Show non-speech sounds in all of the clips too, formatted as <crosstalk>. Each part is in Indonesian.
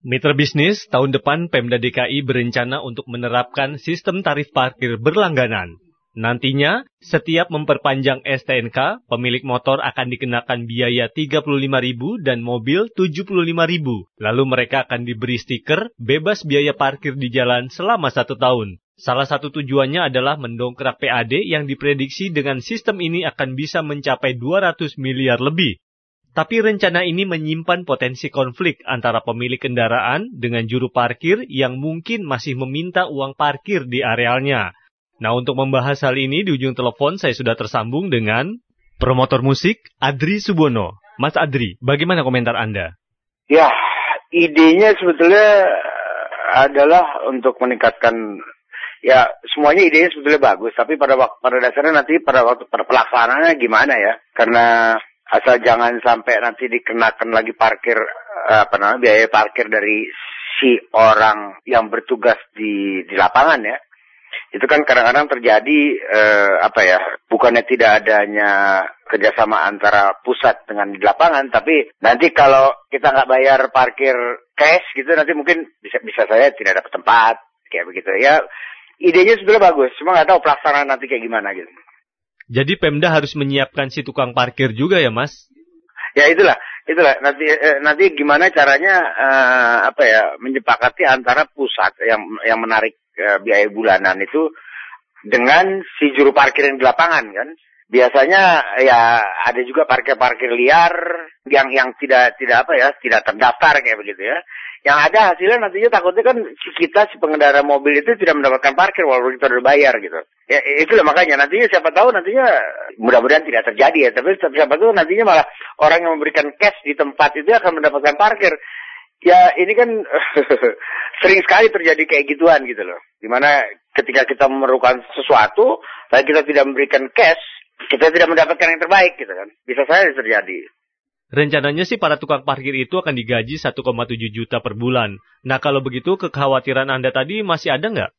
Mitra bisnis, tahun depan Pemda DKI berencana untuk menerapkan sistem tarif parkir berlangganan. Nantinya, setiap memperpanjang STNK, pemilik motor akan dikenakan biaya Rp35.000 dan mobil Rp75.000. Lalu mereka akan diberi stiker bebas biaya parkir di jalan selama satu tahun. Salah satu tujuannya adalah mendongkrak PAD yang diprediksi dengan sistem ini akan bisa mencapai 200 miliar lebih. Tapi rencana ini menyimpan potensi konflik antara pemilik kendaraan dengan juru parkir yang mungkin masih meminta uang parkir di arealnya. Nah, untuk membahas hal ini di ujung telepon saya sudah tersambung dengan promotor musik Adri Subono. Mas Adri, bagaimana komentar Anda? Ya, idenya sebetulnya adalah untuk meningkatkan ya semuanya idenya sebetulnya bagus, tapi pada pada dasarnya nanti pada waktu pada pelaksanaannya gimana ya? Karena asal jangan sampai nanti dikenakan lagi parkir eh, apa namanya biaya parkir dari si orang yang bertugas di di lapangan ya. Itu kan kadang-kadang terjadi eh, apa ya bukannya tidak adanya kerjasama antara pusat dengan di lapangan tapi nanti kalau kita nggak bayar parkir cash gitu nanti mungkin bisa bisa saya tidak dapat tempat kayak begitu. Ya idenya sebenarnya bagus cuma nggak tahu pelaksanaan nanti kayak gimana gitu jadi Pemda harus menyiapkan si tukang parkir juga ya, Mas? Ya itulah, itulah nanti eh, nanti gimana caranya eh, apa ya menyepakati antara pusat yang yang menarik eh, biaya bulanan itu dengan si juru parkir yang di lapangan kan. Biasanya ya ada juga parkir-parkir liar yang yang tidak tidak apa ya tidak terdaftar kayak begitu ya. Yang ada hasilnya nantinya takutnya kan kita si pengendara mobil itu tidak mendapatkan parkir walaupun kita sudah bayar gitu. Ya itulah makanya nantinya siapa tahu nantinya mudah-mudahan tidak terjadi ya. Tapi siapa tahu nantinya malah orang yang memberikan cash di tempat itu akan mendapatkan parkir. Ya ini kan <laughs> sering sekali terjadi kayak gituan gitu loh. Di mana ketika kita memerlukan sesuatu, tapi kita tidak memberikan cash, kita tidak mendapatkan yang terbaik gitu kan. Bisa saja terjadi. Rencananya sih para tukang parkir itu akan digaji 1,7 juta per bulan. Nah kalau begitu kekhawatiran Anda tadi masih ada nggak?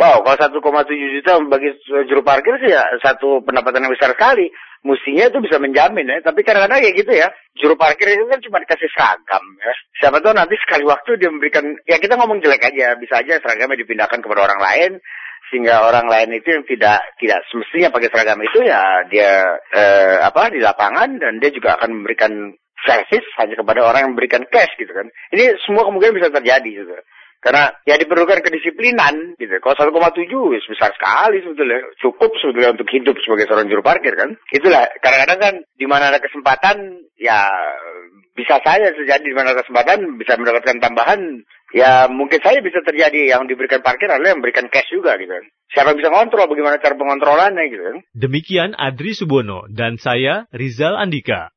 Wow, kalau 1,7 juta bagi juru parkir sih ya satu pendapatan yang besar sekali. Mestinya itu bisa menjamin ya. Tapi kadang-kadang kayak gitu ya. Juru parkir itu kan cuma dikasih seragam ya. Siapa tahu nanti sekali waktu dia memberikan, ya kita ngomong jelek aja. Bisa aja seragamnya dipindahkan kepada orang lain sehingga orang lain itu yang tidak tidak semestinya pakai seragam itu ya dia eh, apa di lapangan dan dia juga akan memberikan service hanya kepada orang yang memberikan cash gitu kan. Ini semua kemungkinan bisa terjadi gitu. Karena ya diperlukan kedisiplinan gitu. Kalau 1,7 ya besar sekali sebetulnya. Cukup sebetulnya untuk hidup sebagai seorang juru parkir kan. Itulah kadang-kadang kan di mana ada kesempatan ya bisa saja terjadi di mana ada kesempatan bisa mendapatkan tambahan ya mungkin saja bisa terjadi yang diberikan parkir adalah yang memberikan cash juga gitu kan. Siapa bisa kontrol bagaimana cara pengontrolannya gitu kan. Demikian Adri Subono dan saya Rizal Andika.